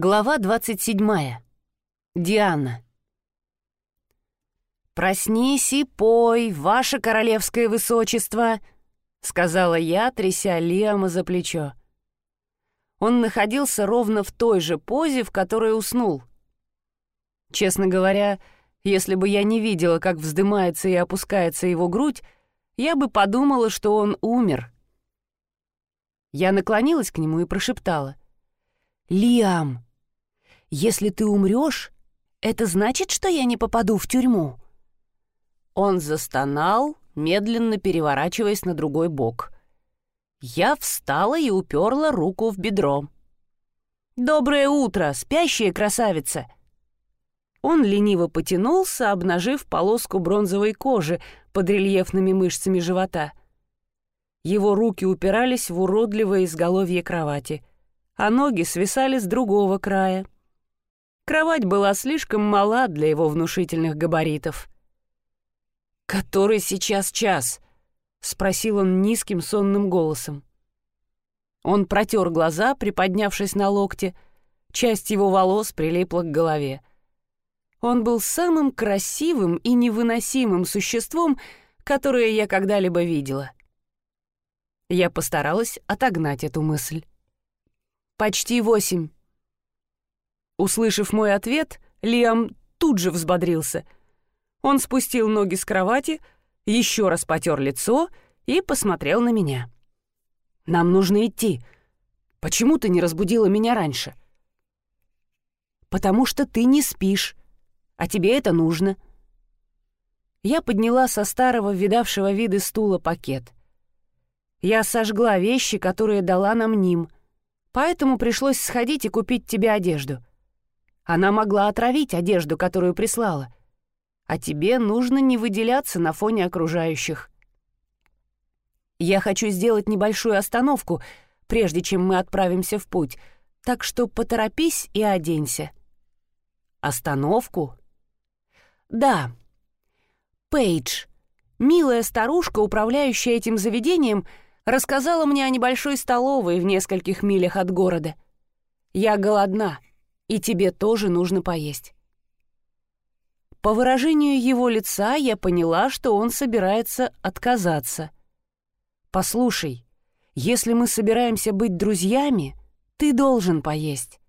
Глава 27. Диана. «Проснись и пой, ваше королевское высочество», — сказала я, тряся Лиама за плечо. Он находился ровно в той же позе, в которой уснул. Честно говоря, если бы я не видела, как вздымается и опускается его грудь, я бы подумала, что он умер. Я наклонилась к нему и прошептала. «Лиам, если ты умрешь, это значит, что я не попаду в тюрьму?» Он застонал, медленно переворачиваясь на другой бок. Я встала и уперла руку в бедро. «Доброе утро, спящая красавица!» Он лениво потянулся, обнажив полоску бронзовой кожи под рельефными мышцами живота. Его руки упирались в уродливое изголовье кровати, а ноги свисали с другого края. Кровать была слишком мала для его внушительных габаритов. «Который сейчас час?» — спросил он низким сонным голосом. Он протер глаза, приподнявшись на локте. Часть его волос прилипла к голове. Он был самым красивым и невыносимым существом, которое я когда-либо видела. Я постаралась отогнать эту мысль. «Почти восемь». Услышав мой ответ, Лиам тут же взбодрился. Он спустил ноги с кровати, еще раз потер лицо и посмотрел на меня. «Нам нужно идти. Почему ты не разбудила меня раньше?» «Потому что ты не спишь, а тебе это нужно». Я подняла со старого видавшего виды стула пакет. Я сожгла вещи, которые дала нам Ним, поэтому пришлось сходить и купить тебе одежду. Она могла отравить одежду, которую прислала. А тебе нужно не выделяться на фоне окружающих. Я хочу сделать небольшую остановку, прежде чем мы отправимся в путь, так что поторопись и оденься. Остановку? Да. Пейдж, милая старушка, управляющая этим заведением, рассказала мне о небольшой столовой в нескольких милях от города. Я голодна и тебе тоже нужно поесть». По выражению его лица я поняла, что он собирается отказаться. «Послушай, если мы собираемся быть друзьями, ты должен поесть».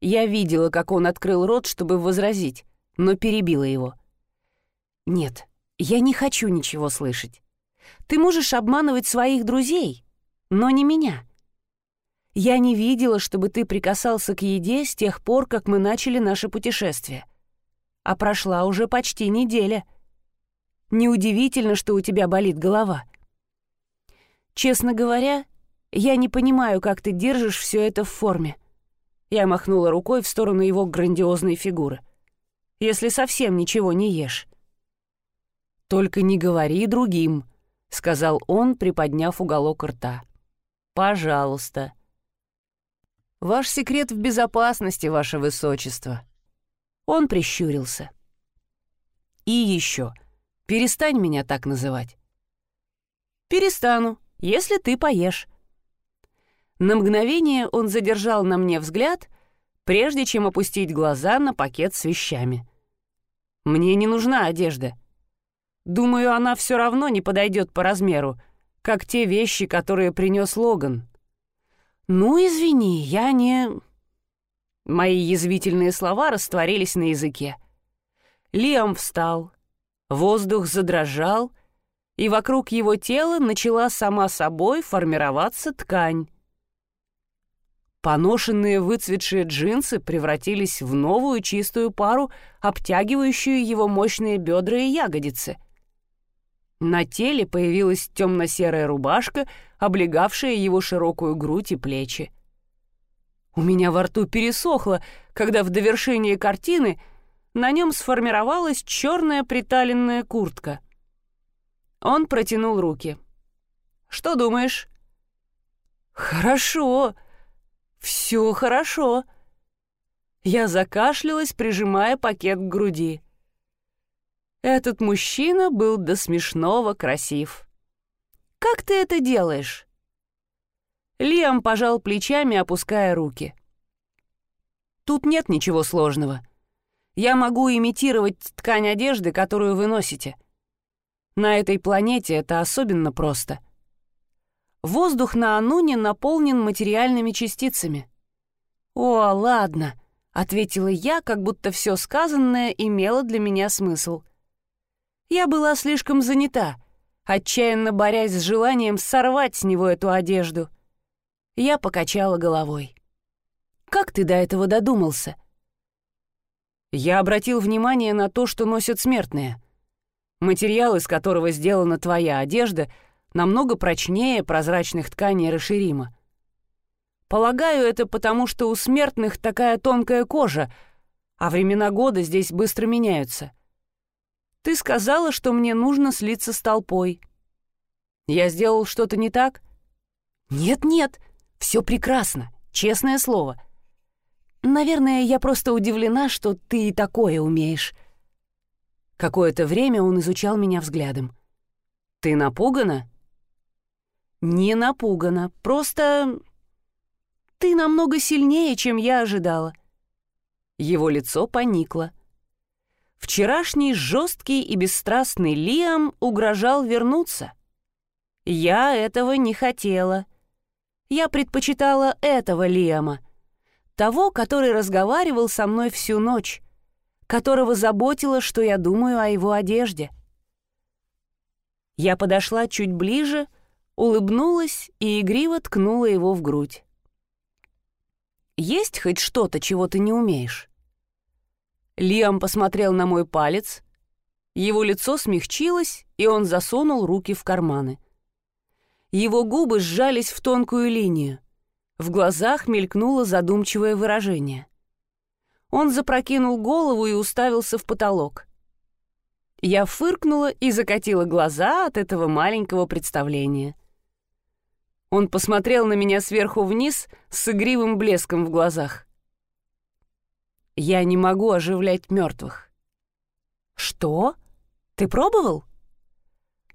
Я видела, как он открыл рот, чтобы возразить, но перебила его. «Нет, я не хочу ничего слышать. Ты можешь обманывать своих друзей, но не меня. Я не видела, чтобы ты прикасался к еде с тех пор, как мы начали наше путешествие. А прошла уже почти неделя. Неудивительно, что у тебя болит голова. Честно говоря, я не понимаю, как ты держишь все это в форме. Я махнула рукой в сторону его грандиозной фигуры. Если совсем ничего не ешь. «Только не говори другим», — сказал он, приподняв уголок рта. «Пожалуйста». Ваш секрет в безопасности, ваше высочество». Он прищурился. «И еще, перестань меня так называть». «Перестану, если ты поешь». На мгновение он задержал на мне взгляд, прежде чем опустить глаза на пакет с вещами. «Мне не нужна одежда. Думаю, она все равно не подойдет по размеру, как те вещи, которые принес Логан». «Ну, извини, я не...» Мои язвительные слова растворились на языке. Лиам встал, воздух задрожал, и вокруг его тела начала сама собой формироваться ткань. Поношенные выцветшие джинсы превратились в новую чистую пару, обтягивающую его мощные бедра и ягодицы. На теле появилась темно-серая рубашка, облегавшая его широкую грудь и плечи. У меня во рту пересохло, когда в довершение картины на нем сформировалась черная приталенная куртка. Он протянул руки. «Что думаешь?» «Хорошо. Все хорошо». Я закашлялась, прижимая пакет к груди. Этот мужчина был до смешного красив. «Как ты это делаешь?» Лиам пожал плечами, опуская руки. Тут нет ничего сложного. Я могу имитировать ткань одежды, которую вы носите. На этой планете это особенно просто. Воздух на Ануне наполнен материальными частицами. «О, ладно», — ответила я, как будто все сказанное имело для меня смысл. Я была слишком занята, отчаянно борясь с желанием сорвать с него эту одежду. Я покачала головой. «Как ты до этого додумался?» Я обратил внимание на то, что носят смертные. Материал, из которого сделана твоя одежда, намного прочнее прозрачных тканей расширима. Полагаю, это потому, что у смертных такая тонкая кожа, а времена года здесь быстро меняются. Ты сказала, что мне нужно слиться с толпой. Я сделал что-то не так? Нет-нет, все прекрасно, честное слово. Наверное, я просто удивлена, что ты и такое умеешь. Какое-то время он изучал меня взглядом. Ты напугана? Не напугана, просто ты намного сильнее, чем я ожидала». Его лицо поникло. Вчерашний жесткий и бесстрастный Лиам угрожал вернуться. Я этого не хотела. Я предпочитала этого Лиама, того, который разговаривал со мной всю ночь, которого заботило, что я думаю о его одежде. Я подошла чуть ближе, улыбнулась и игриво ткнула его в грудь. Есть хоть что-то, чего ты не умеешь?» Лиам посмотрел на мой палец. Его лицо смягчилось, и он засунул руки в карманы. Его губы сжались в тонкую линию. В глазах мелькнуло задумчивое выражение. Он запрокинул голову и уставился в потолок. Я фыркнула и закатила глаза от этого маленького представления. Он посмотрел на меня сверху вниз с игривым блеском в глазах. «Я не могу оживлять мертвых». «Что? Ты пробовал?»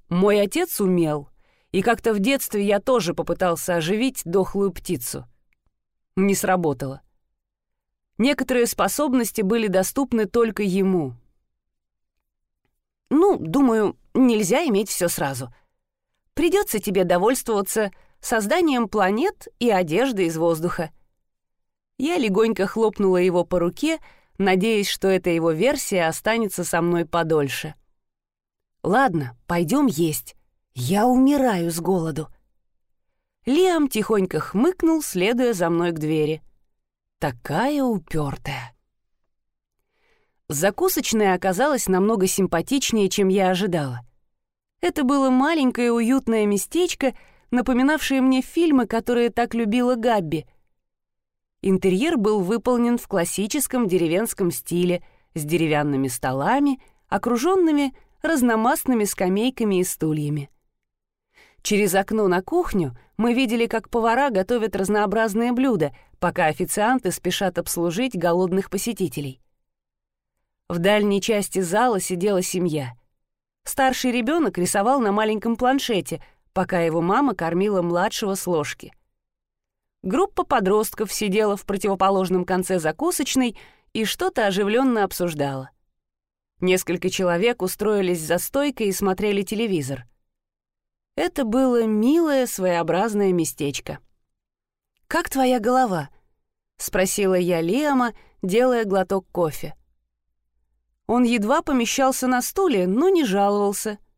«Мой отец умел, и как-то в детстве я тоже попытался оживить дохлую птицу. Не сработало. Некоторые способности были доступны только ему. Ну, думаю, нельзя иметь все сразу. Придется тебе довольствоваться созданием планет и одежды из воздуха. Я легонько хлопнула его по руке, надеясь, что эта его версия останется со мной подольше. «Ладно, пойдем есть. Я умираю с голоду». Лиам тихонько хмыкнул, следуя за мной к двери. Такая упертая. Закусочная оказалась намного симпатичнее, чем я ожидала. Это было маленькое уютное местечко — напоминавшие мне фильмы, которые так любила Габби. Интерьер был выполнен в классическом деревенском стиле, с деревянными столами, окруженными разномастными скамейками и стульями. Через окно на кухню мы видели, как повара готовят разнообразные блюда, пока официанты спешат обслужить голодных посетителей. В дальней части зала сидела семья. Старший ребенок рисовал на маленьком планшете — пока его мама кормила младшего с ложки. Группа подростков сидела в противоположном конце закусочной и что-то оживленно обсуждала. Несколько человек устроились за стойкой и смотрели телевизор. Это было милое, своеобразное местечко. «Как твоя голова?» — спросила я Лиама, делая глоток кофе. Он едва помещался на стуле, но не жаловался —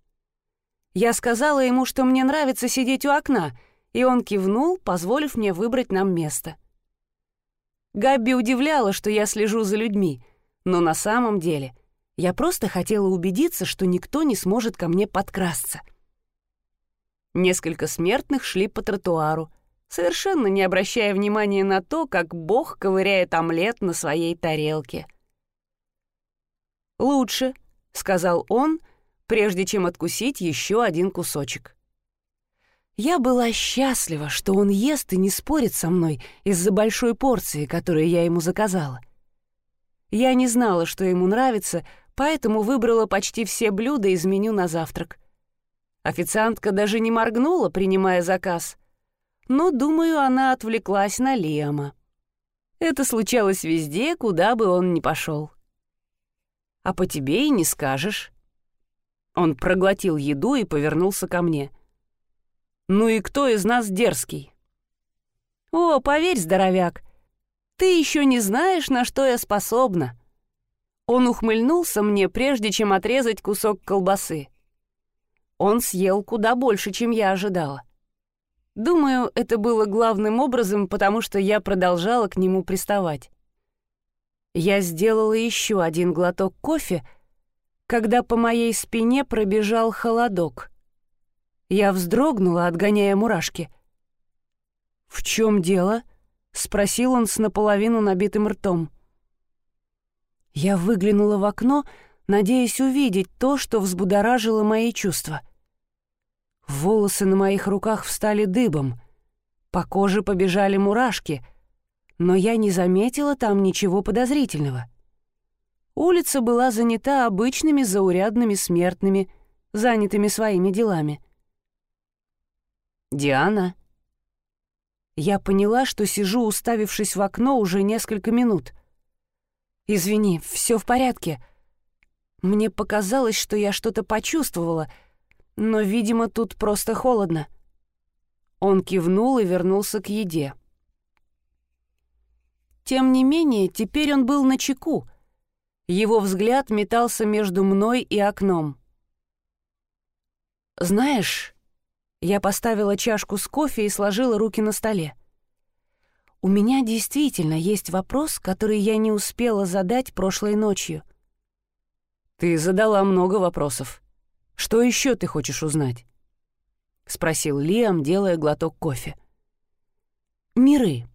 я сказала ему, что мне нравится сидеть у окна, и он кивнул, позволив мне выбрать нам место. Габби удивляла, что я слежу за людьми, но на самом деле я просто хотела убедиться, что никто не сможет ко мне подкрасться. Несколько смертных шли по тротуару, совершенно не обращая внимания на то, как Бог ковыряет омлет на своей тарелке. «Лучше», — сказал он, — прежде чем откусить еще один кусочек. Я была счастлива, что он ест и не спорит со мной из-за большой порции, которую я ему заказала. Я не знала, что ему нравится, поэтому выбрала почти все блюда из меню на завтрак. Официантка даже не моргнула, принимая заказ. Но, думаю, она отвлеклась на Лиама. Это случалось везде, куда бы он ни пошел. А по тебе и не скажешь. Он проглотил еду и повернулся ко мне. «Ну и кто из нас дерзкий?» «О, поверь, здоровяк, ты еще не знаешь, на что я способна». Он ухмыльнулся мне, прежде чем отрезать кусок колбасы. Он съел куда больше, чем я ожидала. Думаю, это было главным образом, потому что я продолжала к нему приставать. Я сделала еще один глоток кофе, когда по моей спине пробежал холодок. Я вздрогнула, отгоняя мурашки. «В чем дело?» — спросил он с наполовину набитым ртом. Я выглянула в окно, надеясь увидеть то, что взбудоражило мои чувства — Волосы на моих руках встали дыбом. По коже побежали мурашки, но я не заметила там ничего подозрительного. Улица была занята обычными заурядными смертными, занятыми своими делами. «Диана?» Я поняла, что сижу, уставившись в окно уже несколько минут. «Извини, все в порядке. Мне показалось, что я что-то почувствовала — но, видимо, тут просто холодно. Он кивнул и вернулся к еде. Тем не менее, теперь он был на чеку. Его взгляд метался между мной и окном. «Знаешь...» Я поставила чашку с кофе и сложила руки на столе. «У меня действительно есть вопрос, который я не успела задать прошлой ночью». «Ты задала много вопросов», что еще ты хочешь узнать?» — спросил Лиам, делая глоток кофе. «Миры.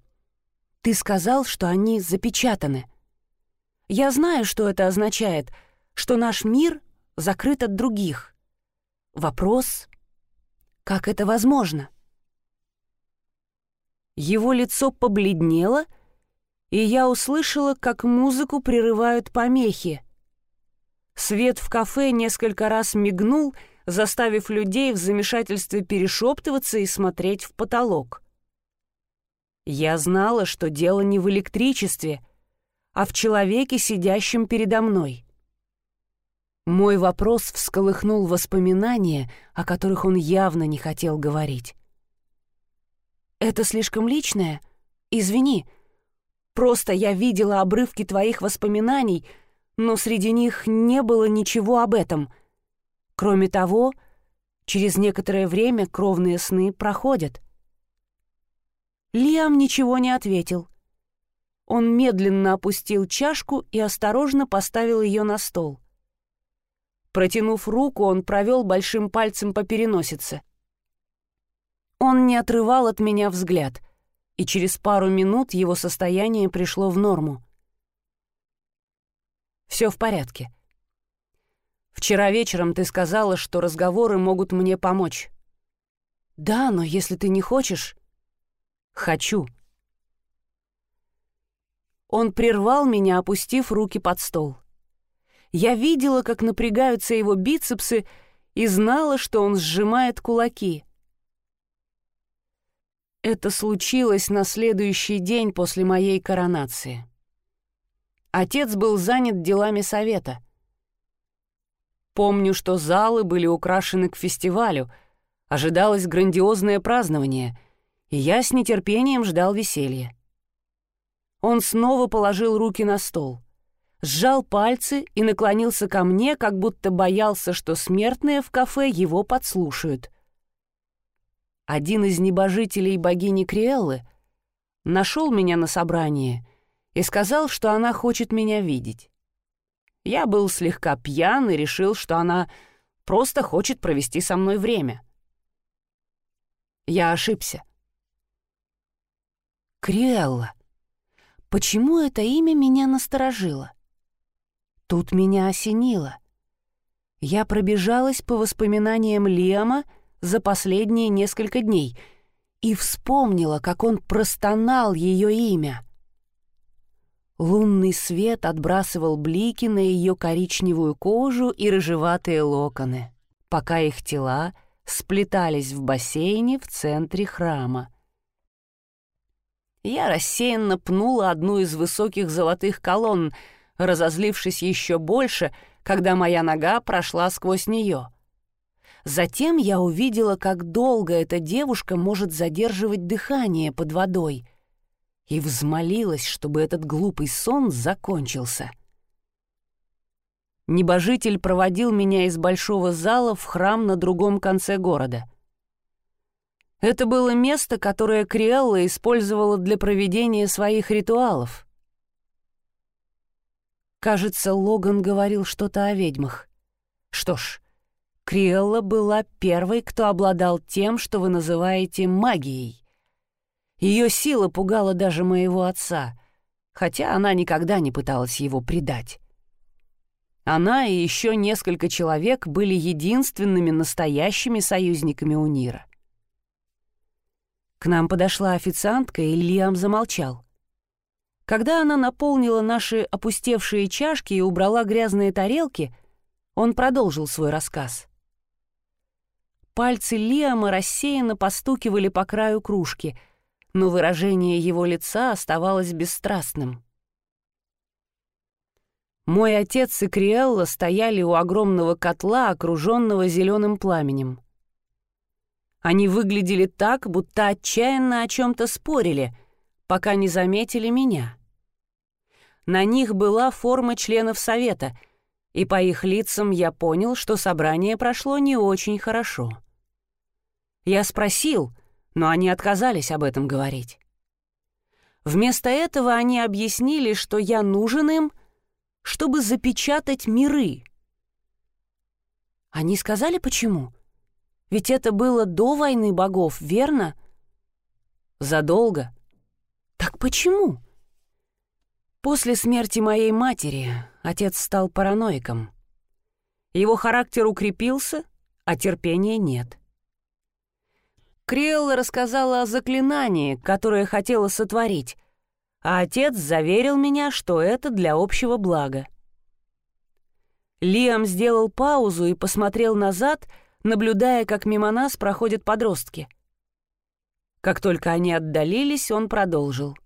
Ты сказал, что они запечатаны. Я знаю, что это означает, что наш мир закрыт от других. Вопрос, как это возможно?» Его лицо побледнело, и я услышала, как музыку прерывают помехи — Свет в кафе несколько раз мигнул, заставив людей в замешательстве перешептываться и смотреть в потолок. Я знала, что дело не в электричестве, а в человеке, сидящем передо мной. Мой вопрос всколыхнул воспоминания, о которых он явно не хотел говорить. «Это слишком личное? Извини. Просто я видела обрывки твоих воспоминаний — но среди них не было ничего об этом. Кроме того, через некоторое время кровные сны проходят. Лиам ничего не ответил. Он медленно опустил чашку и осторожно поставил ее на стол. Протянув руку, он провел большим пальцем по переносице. Он не отрывал от меня взгляд, и через пару минут его состояние пришло в норму. Все в порядке. Вчера вечером ты сказала, что разговоры могут мне помочь. Да, но если ты не хочешь... Хочу. Он прервал меня, опустив руки под стол. Я видела, как напрягаются его бицепсы, и знала, что он сжимает кулаки. Это случилось на следующий день после моей коронации. Отец был занят делами совета. Помню, что залы были украшены к фестивалю, ожидалось грандиозное празднование, и я с нетерпением ждал веселья. Он снова положил руки на стол, сжал пальцы и наклонился ко мне, как будто боялся, что смертные в кафе его подслушают. Один из небожителей богини Криэллы нашел меня на собрании — и сказал, что она хочет меня видеть. Я был слегка пьян и решил, что она просто хочет провести со мной время. Я ошибся. Криэлла. Почему это имя меня насторожило? Тут меня осенило. Я пробежалась по воспоминаниям Лиама за последние несколько дней и вспомнила, как он простонал ее имя. Лунный свет отбрасывал блики на ее коричневую кожу и рыжеватые локоны, пока их тела сплетались в бассейне в центре храма. Я рассеянно пнула одну из высоких золотых колонн, разозлившись еще больше, когда моя нога прошла сквозь нее. Затем я увидела, как долго эта девушка может задерживать дыхание под водой, и взмолилась, чтобы этот глупый сон закончился. Небожитель проводил меня из большого зала в храм на другом конце города. Это было место, которое Криэлла использовала для проведения своих ритуалов. Кажется, Логан говорил что-то о ведьмах. Что ж, Криэлла была первой, кто обладал тем, что вы называете магией. Ее сила пугала даже моего отца, хотя она никогда не пыталась его предать. Она и еще несколько человек были единственными настоящими союзниками у Нира. К нам подошла официантка, и Лиам замолчал. Когда она наполнила наши опустевшие чашки и убрала грязные тарелки, он продолжил свой рассказ. Пальцы Лиама рассеянно постукивали по краю кружки, но выражение его лица оставалось бесстрастным. Мой отец и Криэлла стояли у огромного котла, окруженного зеленым пламенем. Они выглядели так, будто отчаянно о чем-то спорили, пока не заметили меня. На них была форма членов совета, и по их лицам я понял, что собрание прошло не очень хорошо. Я спросил, но они отказались об этом говорить. Вместо этого они объяснили, что я нужен им, чтобы запечатать миры. Они сказали, почему? Ведь это было до войны богов, верно? Задолго. Так почему? После смерти моей матери отец стал параноиком. Его характер укрепился, а терпения нет. Криэлла рассказала о заклинании, которое хотела сотворить, а отец заверил меня, что это для общего блага. Лиам сделал паузу и посмотрел назад, наблюдая, как мимо нас проходят подростки. Как только они отдалились, он продолжил.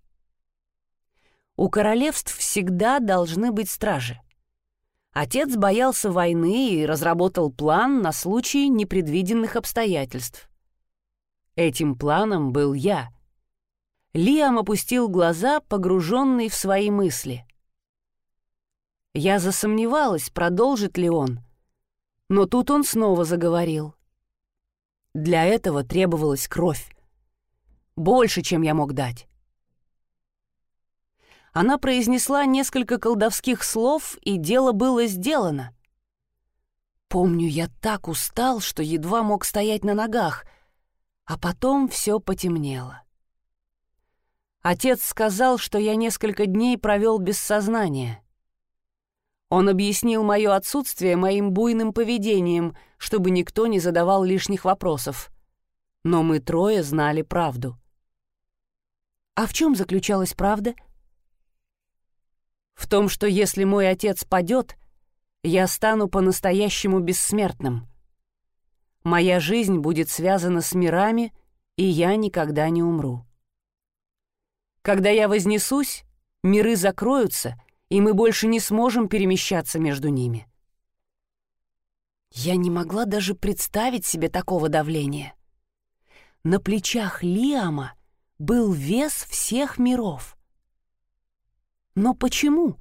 «У королевств всегда должны быть стражи. Отец боялся войны и разработал план на случай непредвиденных обстоятельств. Этим планом был я. Лиам опустил глаза, погруженный в свои мысли. Я засомневалась, продолжит ли он. Но тут он снова заговорил. Для этого требовалась кровь. Больше, чем я мог дать. Она произнесла несколько колдовских слов, и дело было сделано. Помню, я так устал, что едва мог стоять на ногах — а потом все потемнело. Отец сказал, что я несколько дней провел без сознания. Он объяснил мое отсутствие моим буйным поведением, чтобы никто не задавал лишних вопросов. Но мы трое знали правду. А в чем заключалась правда? В том, что если мой отец падет, я стану по-настоящему бессмертным. Моя жизнь будет связана с мирами, и я никогда не умру. Когда я вознесусь, миры закроются, и мы больше не сможем перемещаться между ними. Я не могла даже представить себе такого давления. На плечах Лиама был вес всех миров. Но почему?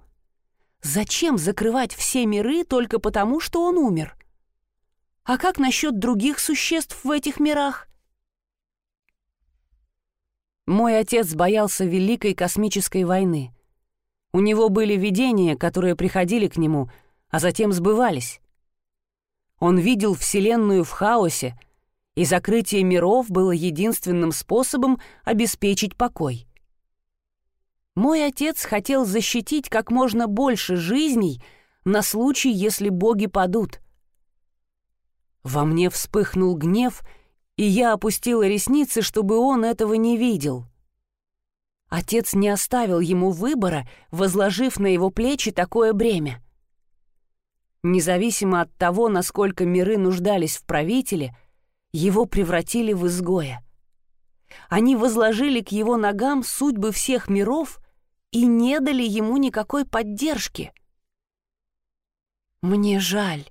Зачем закрывать все миры только потому, что он умер? А как насчет других существ в этих мирах? Мой отец боялся Великой космической войны. У него были видения, которые приходили к нему, а затем сбывались. Он видел Вселенную в хаосе, и закрытие миров было единственным способом обеспечить покой. Мой отец хотел защитить как можно больше жизней на случай, если боги падут — во мне вспыхнул гнев, и я опустила ресницы, чтобы он этого не видел. Отец не оставил ему выбора, возложив на его плечи такое бремя. Независимо от того, насколько миры нуждались в правителе, его превратили в изгоя. Они возложили к его ногам судьбы всех миров и не дали ему никакой поддержки. Мне жаль.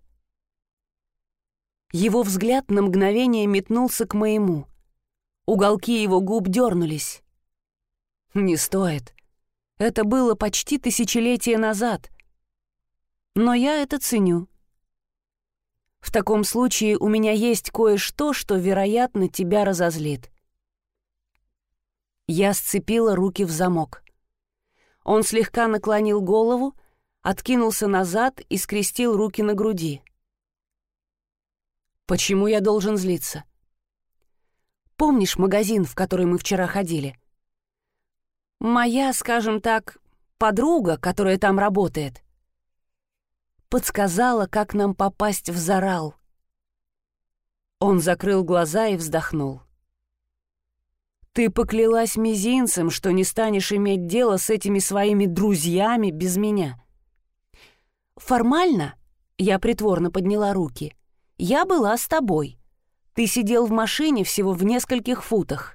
Его взгляд на мгновение метнулся к моему. Уголки его губ дернулись. Не стоит. Это было почти тысячелетие назад. Но я это ценю. В таком случае у меня есть кое-что, что, вероятно, тебя разозлит. Я сцепила руки в замок. Он слегка наклонил голову, откинулся назад и скрестил руки на груди. Почему я должен злиться? Помнишь магазин, в который мы вчера ходили? Моя, скажем так, подруга, которая там работает, подсказала, как нам попасть в Зарал. Он закрыл глаза и вздохнул. «Ты поклялась мизинцем, что не станешь иметь дело с этими своими друзьями без меня». «Формально?» — я притворно подняла руки. Я была с тобой. Ты сидел в машине всего в нескольких футах.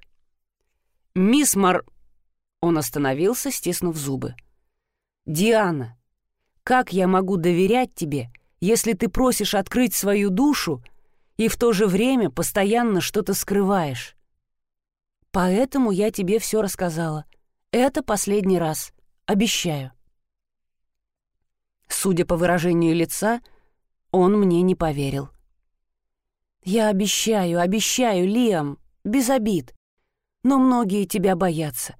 Мисс Мар... Он остановился, стиснув зубы. «Диана, как я могу доверять тебе, если ты просишь открыть свою душу и в то же время постоянно что-то скрываешь? Поэтому я тебе все рассказала. Это последний раз. Обещаю». Судя по выражению лица, он мне не поверил. «Я обещаю, обещаю, Лиам, без обид. Но многие тебя боятся.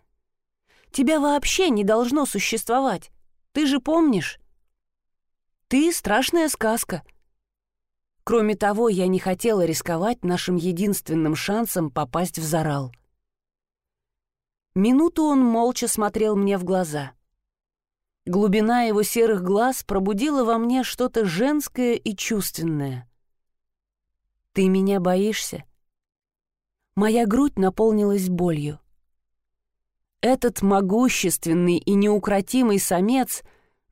Тебя вообще не должно существовать. Ты же помнишь? Ты — страшная сказка. Кроме того, я не хотела рисковать нашим единственным шансом попасть в Зарал. Минуту он молча смотрел мне в глаза. Глубина его серых глаз пробудила во мне что-то женское и чувственное — «Ты меня боишься?» Моя грудь наполнилась болью. Этот могущественный и неукротимый самец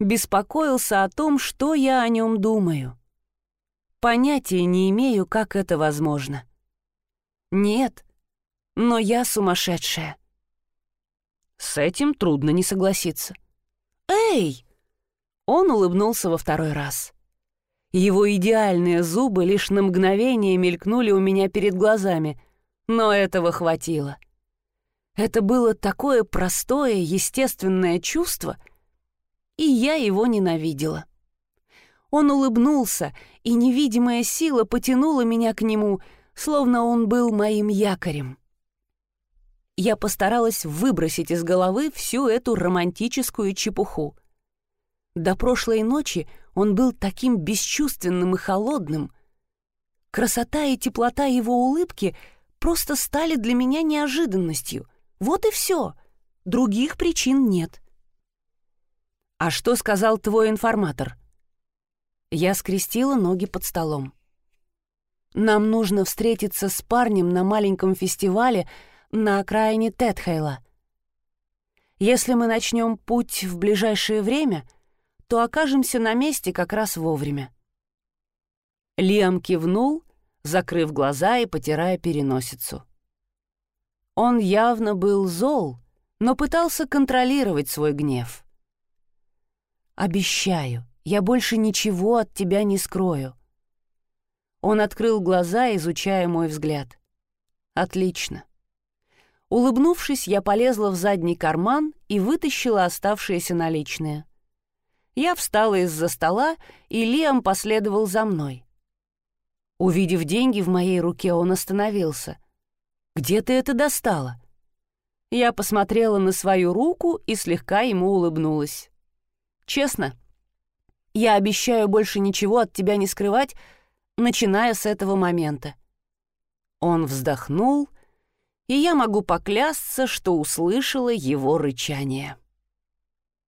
беспокоился о том, что я о нем думаю. Понятия не имею, как это возможно. Нет, но я сумасшедшая. С этим трудно не согласиться. «Эй!» Он улыбнулся во второй раз. Его идеальные зубы лишь на мгновение мелькнули у меня перед глазами, но этого хватило. Это было такое простое, естественное чувство, и я его ненавидела. Он улыбнулся, и невидимая сила потянула меня к нему, словно он был моим якорем. Я постаралась выбросить из головы всю эту романтическую чепуху. До прошлой ночи он был таким бесчувственным и холодным. Красота и теплота его улыбки просто стали для меня неожиданностью. Вот и все. Других причин нет. «А что сказал твой информатор?» Я скрестила ноги под столом. «Нам нужно встретиться с парнем на маленьком фестивале на окраине Тетхейла. Если мы начнем путь в ближайшее время — то окажемся на месте как раз вовремя. Лиам кивнул, закрыв глаза и потирая переносицу. Он явно был зол, но пытался контролировать свой гнев. «Обещаю, я больше ничего от тебя не скрою». Он открыл глаза, изучая мой взгляд. «Отлично». Улыбнувшись, я полезла в задний карман и вытащила оставшиеся наличные. Я встала из-за стола, и Лиам последовал за мной. Увидев деньги в моей руке, он остановился. «Где ты это достала?» Я посмотрела на свою руку и слегка ему улыбнулась. «Честно, я обещаю больше ничего от тебя не скрывать, начиная с этого момента». Он вздохнул, и я могу поклясться, что услышала его рычание.